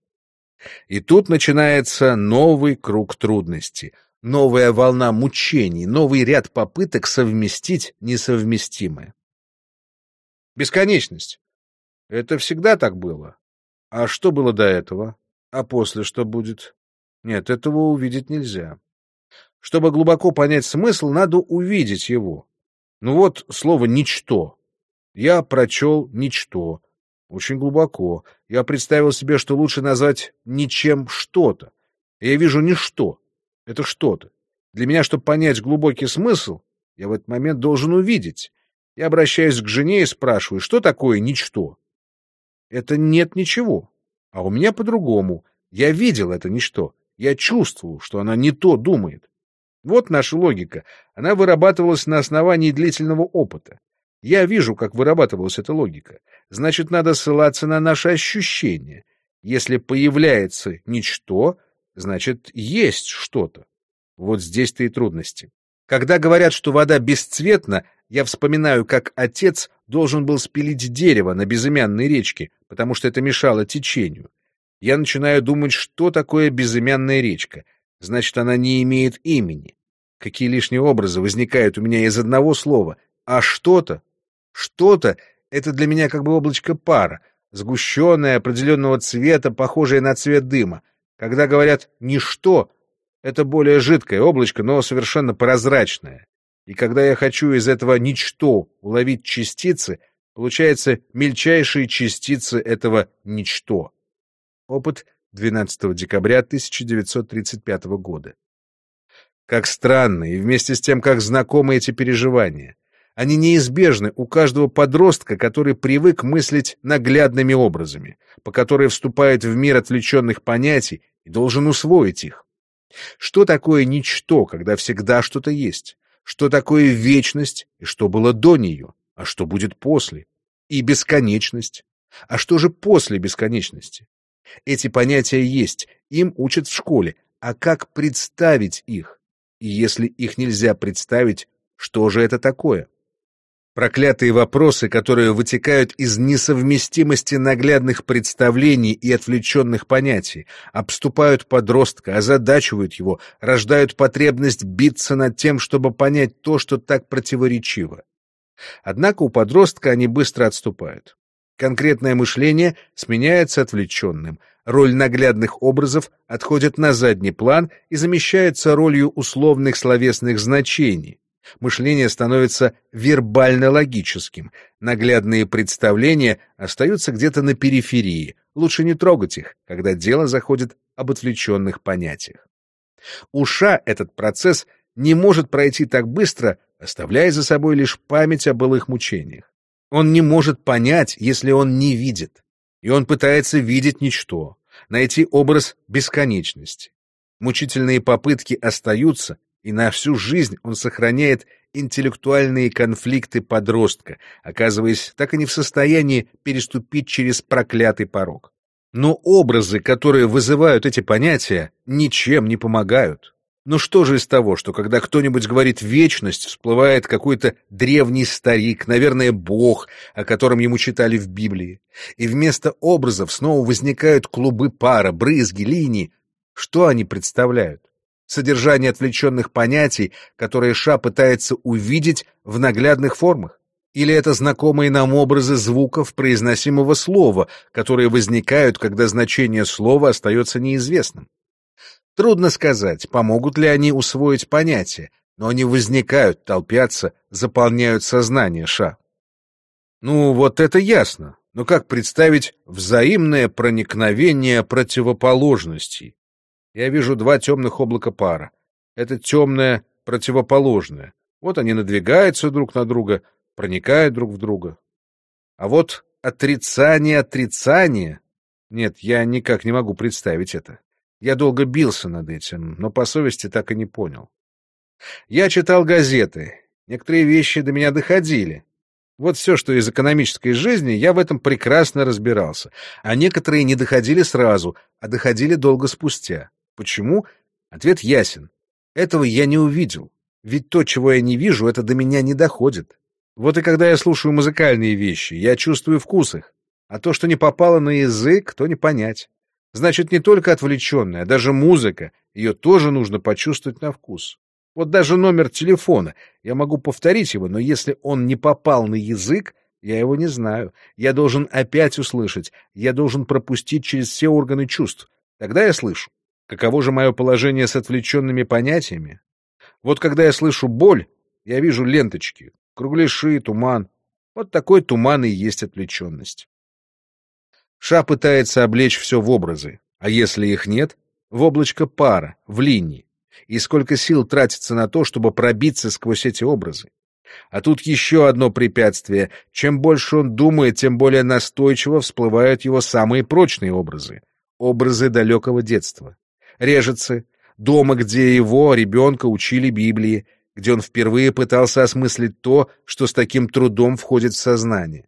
И тут начинается новый круг трудностей, новая волна мучений, новый ряд попыток совместить несовместимое. Бесконечность. Это всегда так было. А что было до этого? А после что будет? Нет, этого увидеть нельзя. Чтобы глубоко понять смысл, надо увидеть его. Ну вот слово «ничто». Я прочел «ничто». Очень глубоко. Я представил себе, что лучше назвать ничем что-то. Я вижу ничто. Это что-то. Для меня, чтобы понять глубокий смысл, я в этот момент должен увидеть. Я обращаюсь к жене и спрашиваю, что такое ничто? Это нет ничего. А у меня по-другому. Я видел это ничто. Я чувствовал, что она не то думает. Вот наша логика. Она вырабатывалась на основании длительного опыта. Я вижу, как вырабатывалась эта логика. Значит, надо ссылаться на наши ощущения. Если появляется ничто, значит, есть что-то. Вот здесь-то и трудности. Когда говорят, что вода бесцветна, я вспоминаю, как отец должен был спилить дерево на безымянной речке, потому что это мешало течению. Я начинаю думать, что такое безымянная речка. Значит, она не имеет имени. Какие лишние образы возникают у меня из одного слова. А что-то что-то — это для меня как бы облачко пара, сгущенное, определенного цвета, похожее на цвет дыма. Когда говорят «ничто», это более жидкое облачко, но совершенно прозрачное. И когда я хочу из этого «ничто» уловить частицы, получается мельчайшие частицы этого «ничто». Опыт 12 декабря 1935 года. Как странно и вместе с тем, как знакомы эти переживания. Они неизбежны у каждого подростка, который привык мыслить наглядными образами, по которой вступает в мир отвлеченных понятий и должен усвоить их. Что такое ничто, когда всегда что-то есть? Что такое вечность и что было до нее? А что будет после? И бесконечность? А что же после бесконечности? Эти понятия есть, им учат в школе, а как представить их? И если их нельзя представить, что же это такое? Проклятые вопросы, которые вытекают из несовместимости наглядных представлений и отвлеченных понятий, обступают подростка, озадачивают его, рождают потребность биться над тем, чтобы понять то, что так противоречиво. Однако у подростка они быстро отступают. Конкретное мышление сменяется отвлеченным, роль наглядных образов отходит на задний план и замещается ролью условных словесных значений, Мышление становится вербально-логическим. Наглядные представления остаются где-то на периферии. Лучше не трогать их, когда дело заходит об отвлеченных понятиях. У Ша этот процесс не может пройти так быстро, оставляя за собой лишь память о былых мучениях. Он не может понять, если он не видит. И он пытается видеть ничто, найти образ бесконечности. Мучительные попытки остаются, и на всю жизнь он сохраняет интеллектуальные конфликты подростка, оказываясь так и не в состоянии переступить через проклятый порог. Но образы, которые вызывают эти понятия, ничем не помогают. Ну что же из того, что когда кто-нибудь говорит «вечность», всплывает какой-то древний старик, наверное, бог, о котором ему читали в Библии, и вместо образов снова возникают клубы пара, брызги, линии. Что они представляют? содержание отвлеченных понятий, которые Ша пытается увидеть в наглядных формах? Или это знакомые нам образы звуков произносимого слова, которые возникают, когда значение слова остается неизвестным? Трудно сказать, помогут ли они усвоить понятия, но они возникают, толпятся, заполняют сознание Ша. Ну, вот это ясно. Но как представить взаимное проникновение противоположностей? Я вижу два темных облака пара. Это темное противоположное. Вот они надвигаются друг на друга, проникают друг в друга. А вот отрицание отрицания... Нет, я никак не могу представить это. Я долго бился над этим, но по совести так и не понял. Я читал газеты. Некоторые вещи до меня доходили. Вот все, что из экономической жизни, я в этом прекрасно разбирался. А некоторые не доходили сразу, а доходили долго спустя. Почему? Ответ ясен. Этого я не увидел. Ведь то, чего я не вижу, это до меня не доходит. Вот и когда я слушаю музыкальные вещи, я чувствую вкус их. А то, что не попало на язык, то не понять. Значит, не только отвлеченная, даже музыка, ее тоже нужно почувствовать на вкус. Вот даже номер телефона. Я могу повторить его, но если он не попал на язык, я его не знаю. Я должен опять услышать. Я должен пропустить через все органы чувств. Тогда я слышу. Каково же мое положение с отвлеченными понятиями? Вот когда я слышу боль, я вижу ленточки, кругляши, туман. Вот такой туман и есть отвлеченность. Ша пытается облечь все в образы, а если их нет, в облачко пара, в линии и сколько сил тратится на то, чтобы пробиться сквозь эти образы. А тут еще одно препятствие. Чем больше он думает, тем более настойчиво всплывают его самые прочные образы. Образы далекого детства. Режется. Дома, где его, ребенка, учили Библии, где он впервые пытался осмыслить то, что с таким трудом входит в сознание.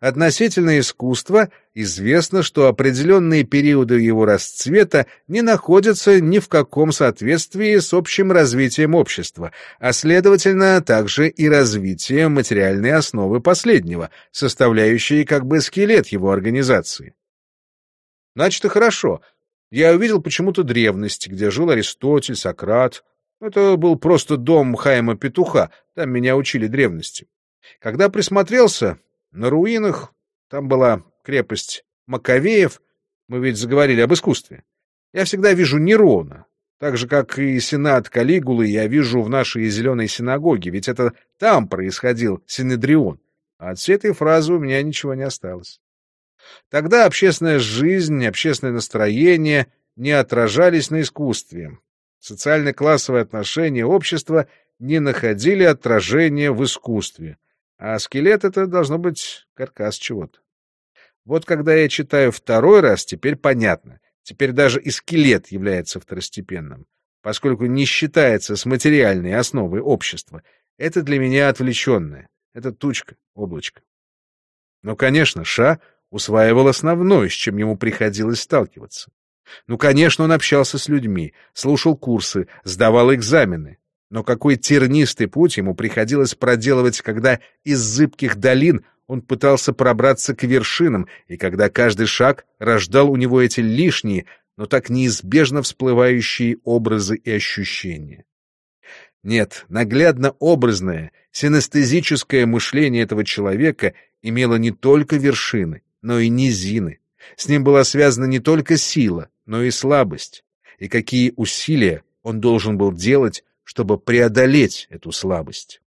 Относительно искусства известно, что определенные периоды его расцвета не находятся ни в каком соответствии с общим развитием общества, а, следовательно, также и развитием материальной основы последнего, составляющей как бы скелет его организации. Значит, и хорошо. Я увидел почему-то древность, где жил Аристотель, Сократ. Это был просто дом Хайма Петуха, там меня учили древности. Когда присмотрелся, на руинах там была крепость Маковеев. Мы ведь заговорили об искусстве. Я всегда вижу Нерона, так же, как и Сенат Калигулы я вижу в нашей зеленой синагоге, ведь это там происходил Синедрион. А от всей этой фразы у меня ничего не осталось. Тогда общественная жизнь, общественное настроение не отражались на искусстве. Социально-классовые отношения общества не находили отражения в искусстве. А скелет — это должно быть каркас чего-то. Вот когда я читаю второй раз, теперь понятно. Теперь даже и скелет является второстепенным, поскольку не считается с материальной основой общества. Это для меня отвлеченное. Это тучка, облачко. Но, конечно, Ша усваивал основное, с чем ему приходилось сталкиваться. Ну, конечно, он общался с людьми, слушал курсы, сдавал экзамены. Но какой тернистый путь ему приходилось проделывать, когда из зыбких долин он пытался пробраться к вершинам, и когда каждый шаг рождал у него эти лишние, но так неизбежно всплывающие образы и ощущения. Нет, наглядно образное, синестезическое мышление этого человека имело не только вершины, но и низины. С ним была связана не только сила, но и слабость. И какие усилия он должен был делать, чтобы преодолеть эту слабость.